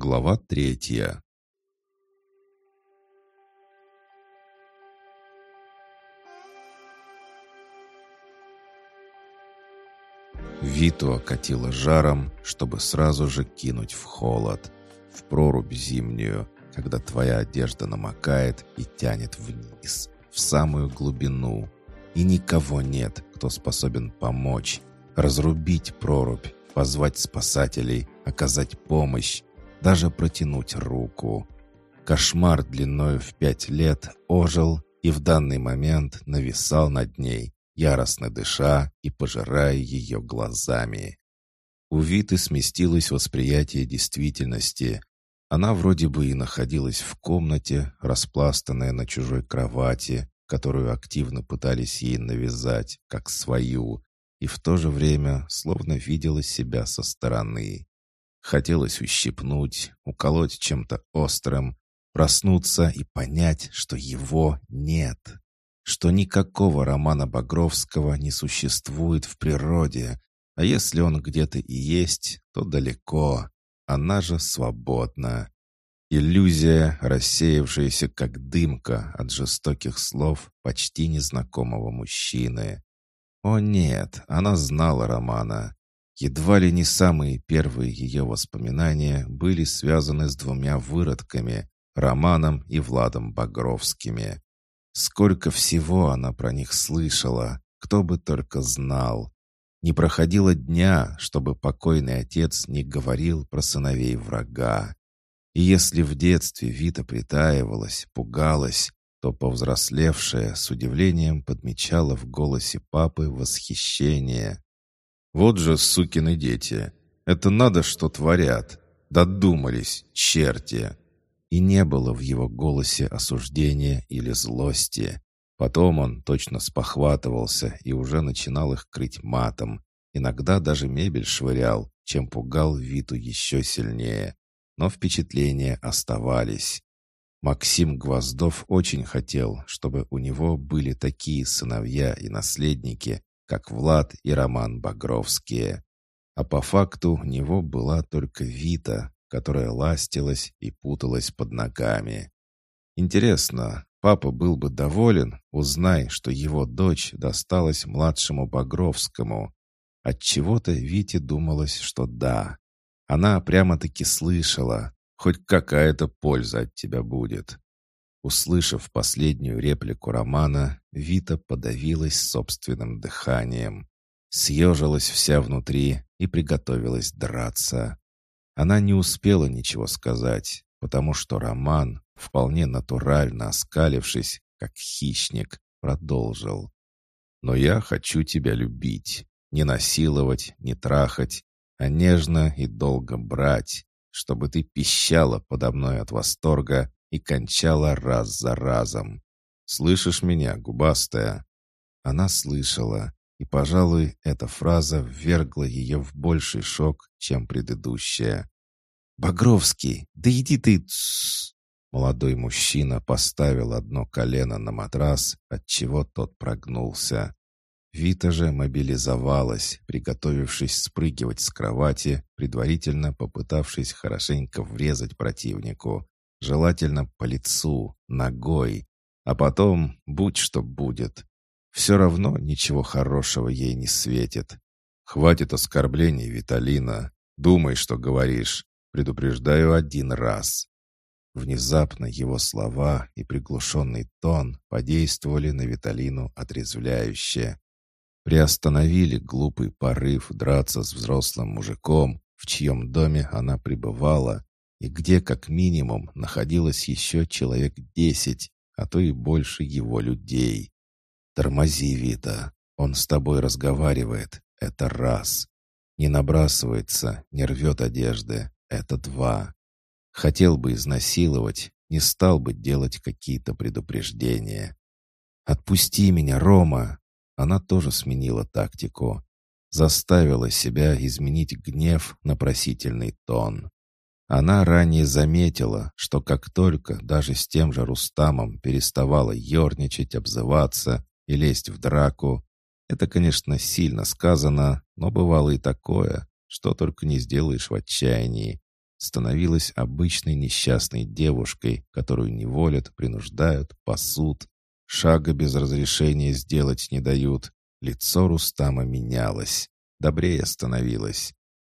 Глава третья. Виту окатило жаром, чтобы сразу же кинуть в холод, в прорубь зимнюю, когда твоя одежда намокает и тянет вниз, в самую глубину, и никого нет, кто способен помочь, разрубить прорубь, позвать спасателей, оказать помощь, даже протянуть руку. Кошмар длиною в пять лет ожил и в данный момент нависал над ней, яростно дыша и пожирая ее глазами. У Виты сместилось восприятие действительности. Она вроде бы и находилась в комнате, распластанная на чужой кровати, которую активно пытались ей навязать, как свою, и в то же время словно видела себя со стороны. Хотелось ущипнуть, уколоть чем-то острым, проснуться и понять, что его нет что никакого романа Багровского не существует в природе, а если он где-то и есть, то далеко. Она же свободна. Иллюзия, рассеявшаяся как дымка от жестоких слов почти незнакомого мужчины. О нет, она знала Романа. Едва ли не самые первые ее воспоминания были связаны с двумя выродками — Романом и Владом Багровскими. Сколько всего она про них слышала, кто бы только знал. Не проходило дня, чтобы покойный отец не говорил про сыновей врага. И если в детстве Вита притаивалась, пугалась, то повзрослевшая с удивлением подмечала в голосе папы восхищение. «Вот же сукины дети! Это надо, что творят! Додумались, черти!» и не было в его голосе осуждения или злости. Потом он точно спохватывался и уже начинал их крыть матом. Иногда даже мебель швырял, чем пугал Виту еще сильнее. Но впечатления оставались. Максим Гвоздов очень хотел, чтобы у него были такие сыновья и наследники, как Влад и Роман Багровские. А по факту у него была только Вита, которая ластилась и путалась под ногами. Интересно, папа был бы доволен, узнай, что его дочь досталась младшему Багровскому. От чего то Вите думалось, что да. Она прямо-таки слышала, хоть какая-то польза от тебя будет. Услышав последнюю реплику романа, Вита подавилась собственным дыханием. Съежилась вся внутри и приготовилась драться. Она не успела ничего сказать, потому что Роман, вполне натурально оскалившись, как хищник, продолжил. «Но я хочу тебя любить, не насиловать, не трахать, а нежно и долго брать, чтобы ты пищала подо мной от восторга и кончала раз за разом. Слышишь меня, губастая?» Она слышала, и, пожалуй, эта фраза ввергла ее в больший шок, чем предыдущая. «Багровский, да иди ты!» Молодой мужчина поставил одно колено на матрас, отчего тот прогнулся. Вита же мобилизовалась, приготовившись спрыгивать с кровати, предварительно попытавшись хорошенько врезать противнику, желательно по лицу, ногой, а потом будь что будет. Все равно ничего хорошего ей не светит. Хватит оскорблений, Виталина. Думай, что говоришь. Предупреждаю один раз. Внезапно его слова и приглушенный тон подействовали на Виталину отрезвляюще. Приостановили глупый порыв драться с взрослым мужиком, в чьем доме она пребывала, и где как минимум находилось еще человек десять, а то и больше его людей. «Тормози, Вита, он с тобой разговаривает, это раз. Не набрасывается, не рвет одежды, это два. Хотел бы изнасиловать, не стал бы делать какие-то предупреждения. «Отпусти меня, Рома!» Она тоже сменила тактику. Заставила себя изменить гнев на просительный тон. Она ранее заметила, что как только даже с тем же Рустамом переставала ерничать, обзываться и лезть в драку, это, конечно, сильно сказано, но бывало и такое, что только не сделаешь в отчаянии. становилась обычной несчастной девушкой, которую неволят, принуждают, пасут, шага без разрешения сделать не дают. Лицо Рустама менялось, добрее становилось.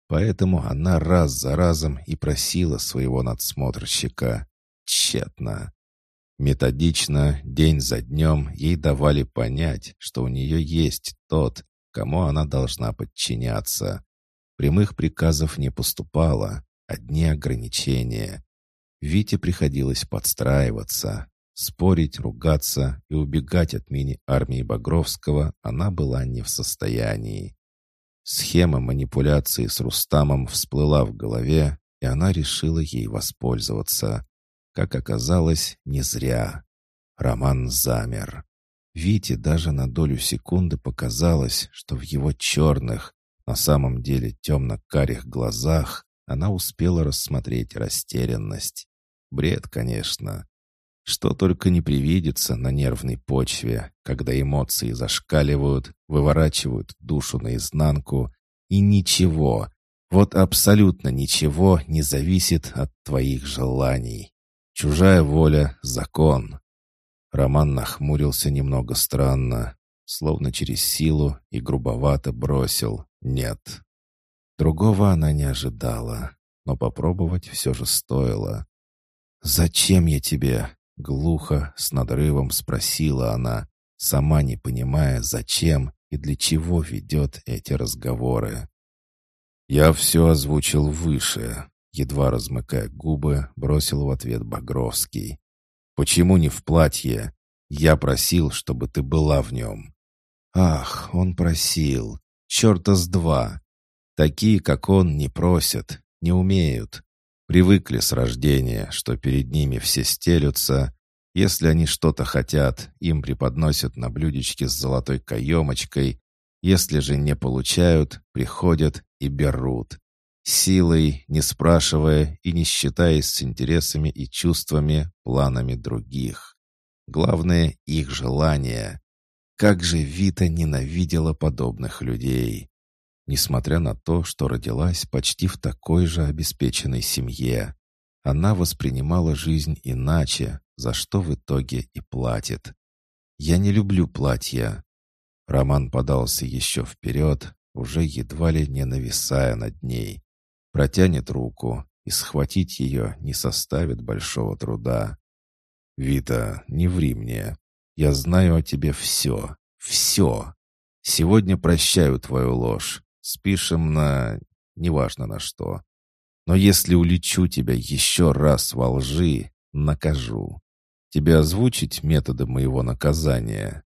Поэтому она раз за разом и просила своего надсмотрщика. Тщетно. Методично, день за днем, ей давали понять, что у нее есть тот, кому она должна подчиняться. Прямых приказов не поступало, одни ограничения. Вите приходилось подстраиваться. Спорить, ругаться и убегать от мини-армии Багровского она была не в состоянии. Схема манипуляции с Рустамом всплыла в голове, и она решила ей воспользоваться. Как оказалось, не зря. Роман замер. Вите даже на долю секунды показалось, что в его черных, на самом деле темно-карих глазах она успела рассмотреть растерянность. Бред, конечно. Что только не привидится на нервной почве, когда эмоции зашкаливают, выворачивают душу наизнанку, и ничего, вот абсолютно ничего не зависит от твоих желаний. Чужая воля — закон. Роман нахмурился немного странно, словно через силу и грубовато бросил «нет». Другого она не ожидала, но попробовать все же стоило. «Зачем я тебе?» Глухо, с надрывом спросила она, сама не понимая, зачем и для чего ведет эти разговоры. «Я все озвучил выше», — едва размыкая губы, бросил в ответ Багровский. «Почему не в платье? Я просил, чтобы ты была в нем». «Ах, он просил. Черта с два. Такие, как он, не просят, не умеют. Привыкли с рождения, что перед ними все стелются. Если они что-то хотят, им преподносят на блюдечке с золотой каемочкой. Если же не получают, приходят и берут. Силой, не спрашивая и не считаясь с интересами и чувствами, планами других. Главное — их желание. Как же Вита ненавидела подобных людей несмотря на то, что родилась почти в такой же обеспеченной семье. Она воспринимала жизнь иначе, за что в итоге и платит. «Я не люблю платья». Роман подался еще вперед, уже едва ли не нависая над ней. Протянет руку, и схватить ее не составит большого труда. «Вита, не ври мне. Я знаю о тебе все. Все. Сегодня прощаю твою ложь. Спишем на... неважно на что. Но если улечу тебя еще раз во лжи, накажу. Тебе озвучить методы моего наказания?»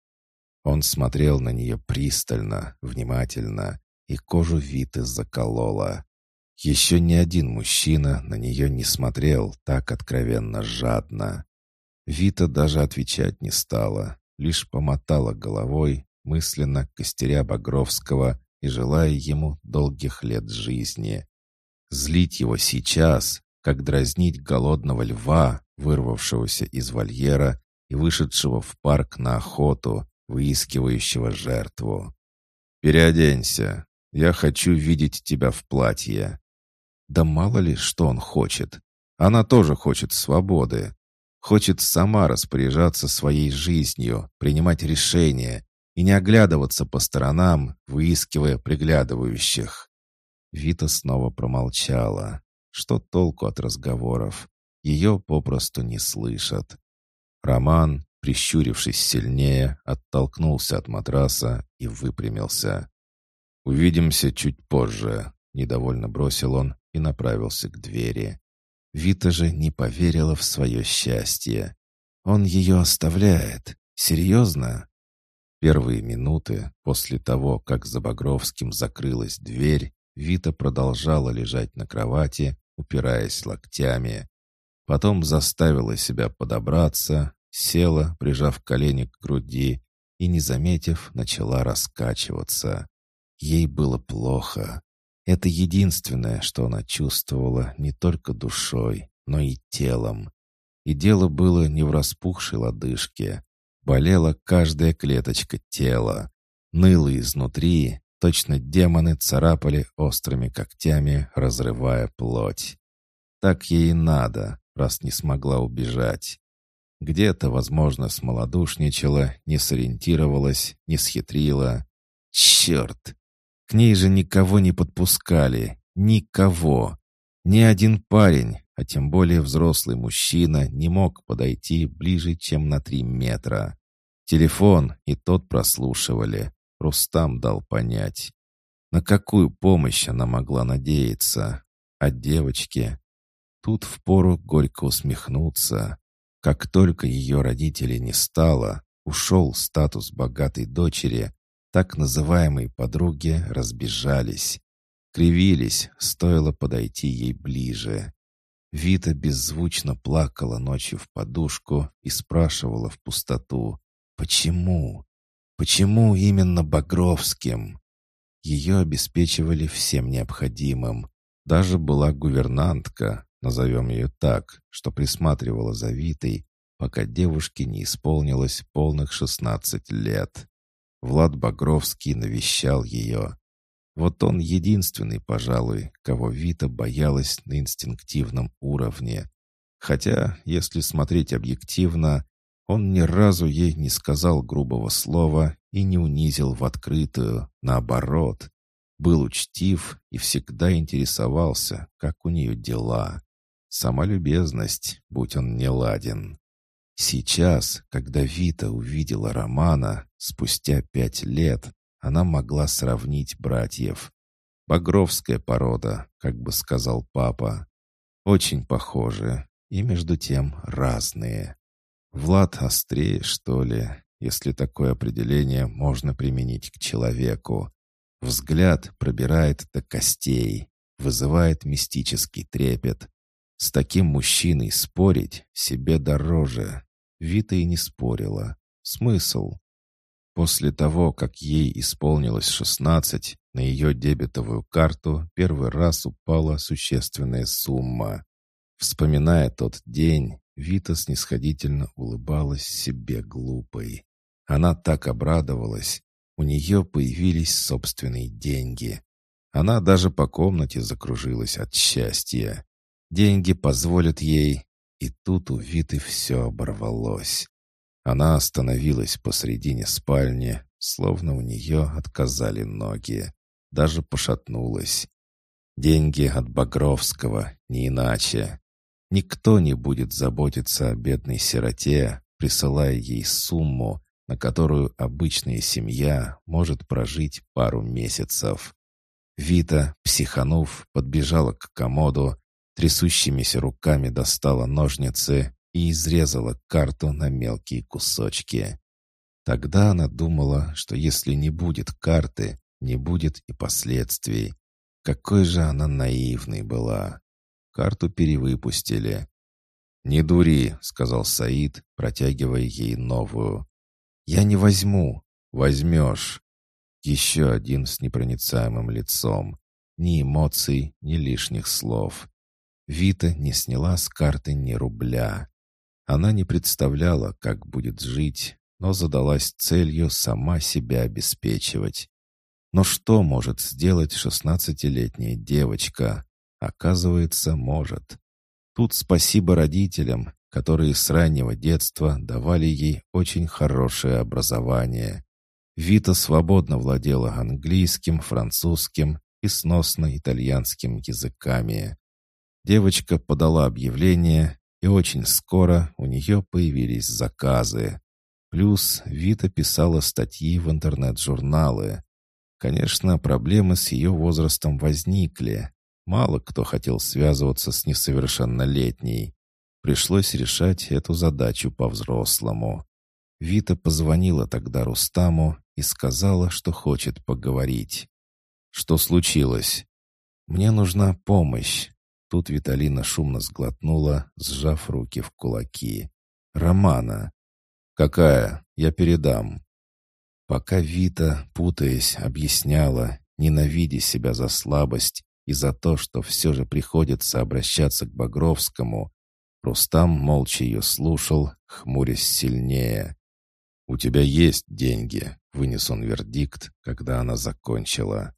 Он смотрел на нее пристально, внимательно, и кожу Виты заколола. Еще ни один мужчина на нее не смотрел так откровенно жадно. Вита даже отвечать не стала, лишь помотала головой, мысленно костеря Багровского и желая ему долгих лет жизни. Злить его сейчас, как дразнить голодного льва, вырвавшегося из вольера и вышедшего в парк на охоту, выискивающего жертву. «Переоденься. Я хочу видеть тебя в платье». Да мало ли, что он хочет. Она тоже хочет свободы. Хочет сама распоряжаться своей жизнью, принимать решения, и не оглядываться по сторонам, выискивая приглядывающих. Вита снова промолчала. Что толку от разговоров? Ее попросту не слышат. Роман, прищурившись сильнее, оттолкнулся от матраса и выпрямился. «Увидимся чуть позже», — недовольно бросил он и направился к двери. Вита же не поверила в свое счастье. Он ее оставляет. Серьезно? Первые минуты после того, как за Багровским закрылась дверь, Вита продолжала лежать на кровати, упираясь локтями. Потом заставила себя подобраться, села, прижав колени к груди, и, не заметив, начала раскачиваться. Ей было плохо. Это единственное, что она чувствовала не только душой, но и телом. И дело было не в распухшей лодыжке, Болела каждая клеточка тела. Ныло изнутри, точно демоны царапали острыми когтями, разрывая плоть. Так ей и надо, раз не смогла убежать. Где-то, возможно, смолодушничала, не сориентировалась, не схитрила. Черт! К ней же никого не подпускали. Никого. Ни один парень, а тем более взрослый мужчина, не мог подойти ближе, чем на три метра. Телефон и тот прослушивали. Рустам дал понять. На какую помощь она могла надеяться? От девочки? Тут впору горько усмехнуться. Как только ее родителей не стало, ушел статус богатой дочери, так называемые подруги разбежались. Кривились, стоило подойти ей ближе. Вита беззвучно плакала ночью в подушку и спрашивала в пустоту, «Почему? Почему именно Багровским?» Ее обеспечивали всем необходимым. Даже была гувернантка, назовем ее так, что присматривала за Витой, пока девушке не исполнилось полных шестнадцать лет. Влад Багровский навещал ее. Вот он единственный, пожалуй, кого Вита боялась на инстинктивном уровне. Хотя, если смотреть объективно, он ни разу ей не сказал грубого слова и не унизил в открытую, наоборот. Был учтив и всегда интересовался, как у нее дела. Сама любезность, будь он не ладен. Сейчас, когда Вита увидела Романа, спустя пять лет, она могла сравнить братьев. Багровская порода, как бы сказал папа. Очень похожи и между тем разные. Влад острее, что ли, если такое определение можно применить к человеку. Взгляд пробирает до костей, вызывает мистический трепет. С таким мужчиной спорить себе дороже. Вита и не спорила. Смысл? После того, как ей исполнилось шестнадцать, на ее дебетовую карту первый раз упала существенная сумма. Вспоминая тот день, Вита снисходительно улыбалась себе глупой. Она так обрадовалась. У нее появились собственные деньги. Она даже по комнате закружилась от счастья. Деньги позволят ей и тут у Виты все оборвалось. Она остановилась посредине спальни, словно у нее отказали ноги. Даже пошатнулась. Деньги от Багровского, не иначе. Никто не будет заботиться о бедной сироте, присылая ей сумму, на которую обычная семья может прожить пару месяцев. Вита, психанув, подбежала к комоду, Трясущимися руками достала ножницы и изрезала карту на мелкие кусочки. Тогда она думала, что если не будет карты, не будет и последствий. Какой же она наивной была. Карту перевыпустили. «Не дури», — сказал Саид, протягивая ей новую. «Я не возьму». «Возьмешь». Еще один с непроницаемым лицом. Ни эмоций, ни лишних слов. Вита не сняла с карты ни рубля. Она не представляла, как будет жить, но задалась целью сама себя обеспечивать. Но что может сделать шестнадцатилетняя девочка? Оказывается, может. Тут спасибо родителям, которые с раннего детства давали ей очень хорошее образование. Вита свободно владела английским, французским и сносно итальянским языками. Девочка подала объявление, и очень скоро у нее появились заказы. Плюс Вита писала статьи в интернет-журналы. Конечно, проблемы с ее возрастом возникли. Мало кто хотел связываться с несовершеннолетней. Пришлось решать эту задачу по-взрослому. Вита позвонила тогда Рустаму и сказала, что хочет поговорить. «Что случилось?» «Мне нужна помощь. Тут Виталина шумно сглотнула, сжав руки в кулаки. «Романа!» «Какая? Я передам». Пока Вита, путаясь, объясняла, ненавидя себя за слабость и за то, что все же приходится обращаться к Багровскому, Рустам молча ее слушал, хмурясь сильнее. «У тебя есть деньги», — вынес он вердикт, когда она закончила.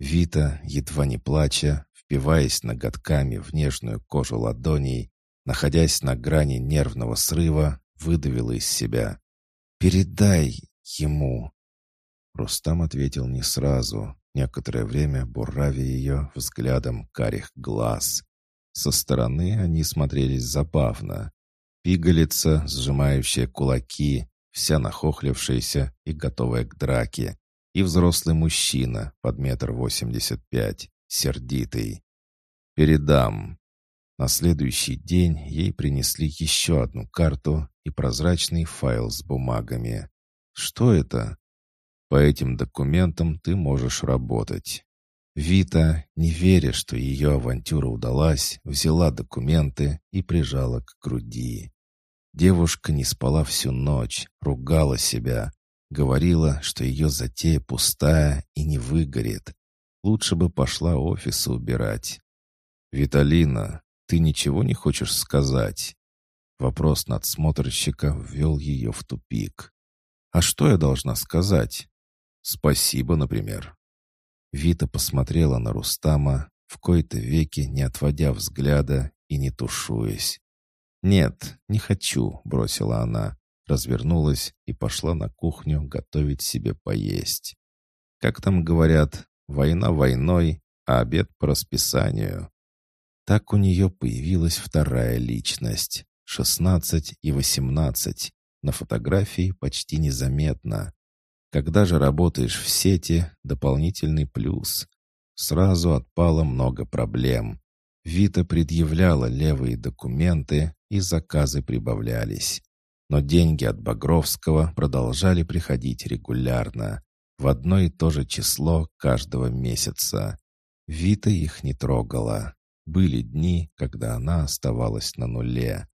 Вита, едва не плача, впиваясь ноготками в нежную кожу ладоней, находясь на грани нервного срыва, выдавила из себя. «Передай ему!» Рустам ответил не сразу, некоторое время буравя ее взглядом карих глаз. Со стороны они смотрелись забавно. Пигалица, сжимающая кулаки, вся нахохлившаяся и готовая к драке, и взрослый мужчина под метр восемьдесят пять, сердитый. «Передам». На следующий день ей принесли еще одну карту и прозрачный файл с бумагами. «Что это?» По этим документам ты можешь работать. Вита, не веря, что ее авантюра удалась, взяла документы и прижала к груди. Девушка не спала всю ночь, ругала себя, говорила, что ее затея пустая и не выгорит. Лучше бы пошла офисы убирать. «Виталина, ты ничего не хочешь сказать?» Вопрос надсмотрщика ввел ее в тупик. «А что я должна сказать?» «Спасибо, например». Вита посмотрела на Рустама, в кои-то веки не отводя взгляда и не тушуясь. «Нет, не хочу», — бросила она, развернулась и пошла на кухню готовить себе поесть. Как там говорят, война войной, а обед по расписанию. Так у нее появилась вторая личность, шестнадцать и восемнадцать, на фотографии почти незаметно. Когда же работаешь в сети, дополнительный плюс. Сразу отпало много проблем. Вита предъявляла левые документы, и заказы прибавлялись. Но деньги от Багровского продолжали приходить регулярно, в одно и то же число каждого месяца. Вита их не трогала. Были дни, когда она оставалась на нуле.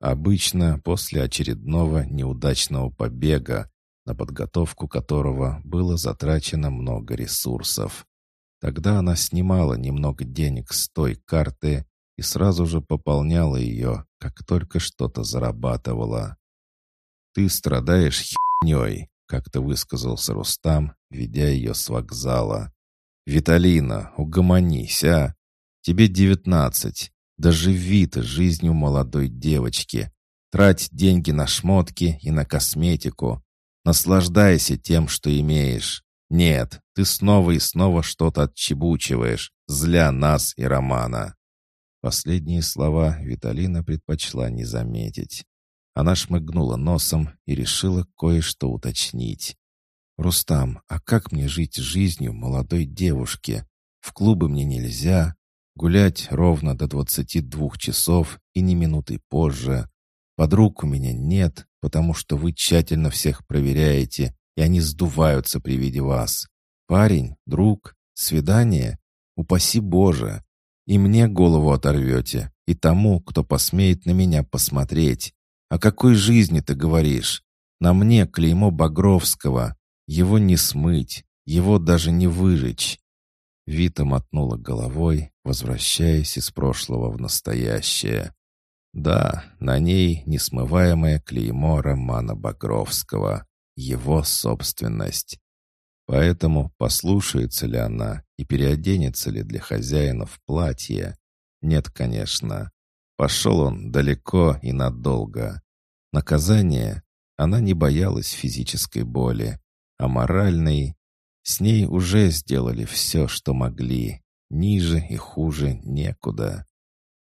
Обычно после очередного неудачного побега на подготовку которого было затрачено много ресурсов. Тогда она снимала немного денег с той карты и сразу же пополняла ее, как только что-то зарабатывала. «Ты страдаешь херней», — как-то высказался Рустам, ведя ее с вокзала. «Виталина, угомонись, а! Тебе девятнадцать. Доживи ты жизнью молодой девочки. Трать деньги на шмотки и на косметику, Наслаждайся тем, что имеешь. Нет, ты снова и снова что-то отчебучиваешь, зля нас и Романа». Последние слова Виталина предпочла не заметить. Она шмыгнула носом и решила кое-что уточнить. «Рустам, а как мне жить жизнью молодой девушки? В клубы мне нельзя, гулять ровно до двадцати двух часов и не минуты позже. Подруг у меня нет, потому что вы тщательно всех проверяете, и они сдуваются при виде вас. Парень, друг, свидание? Упаси Боже! И мне голову оторвете, и тому, кто посмеет на меня посмотреть. О какой жизни ты говоришь? На мне клеймо Багровского. Его не смыть, его даже не выжечь. Вита мотнула головой, возвращаясь из прошлого в настоящее. Да, на ней несмываемое клеймо Романа Багровского, его собственность. Поэтому послушается ли она и переоденется ли для хозяина в платье? Нет, конечно. Пошел он далеко и надолго. Наказание? Она не боялась физической боли, а моральной... С ней уже сделали все, что могли. Ниже и хуже некуда.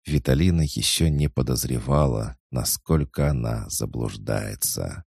Виталина еще не подозревала, насколько она заблуждается.